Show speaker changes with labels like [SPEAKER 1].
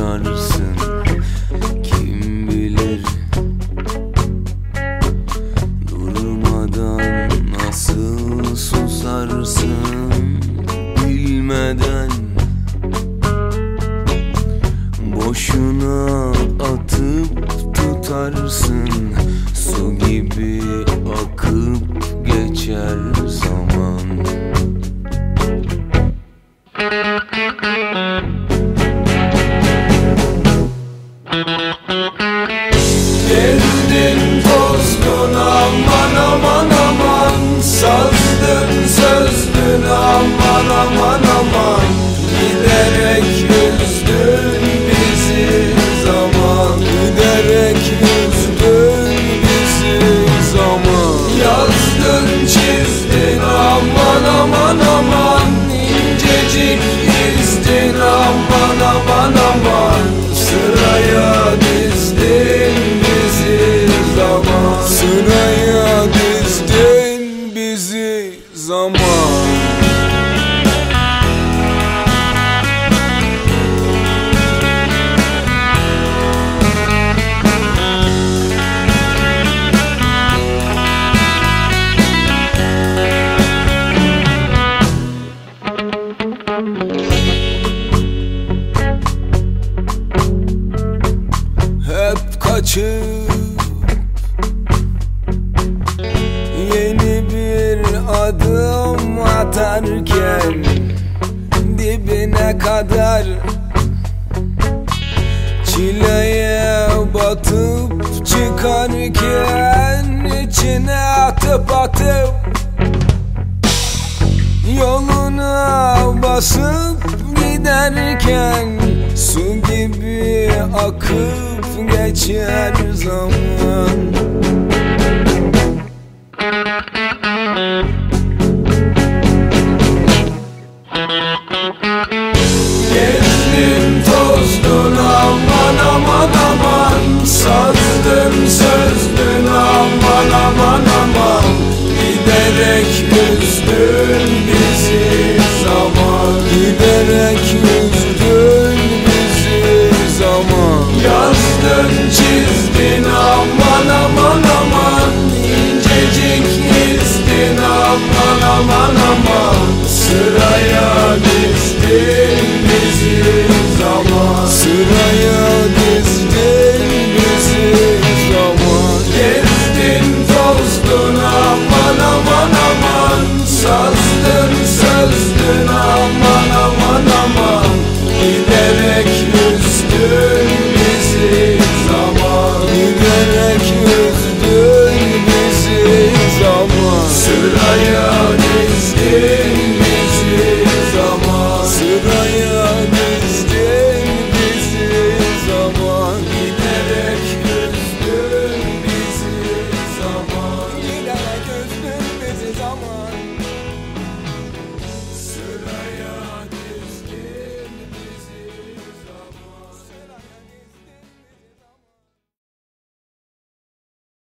[SPEAKER 1] davranırsın Kim bilir Durmadan nasıl susarsın? Bilmeden Boşuna atıp tutarsın. Su gibi akıp geçer zaman. Sazdın sözdün aman aman aman. Giderek zaman adım atarken Dibine kadar Çileye batıp çıkarken içine atıp atıp Yoluna basıp giderken Su gibi akıp geçer zaman Sözdün aman aman aman. Giderek üzdün bizi zaman. Giderek üzdün bizi zaman. Yazdın çizdin aman aman aman. İncecik izdin aman aman aman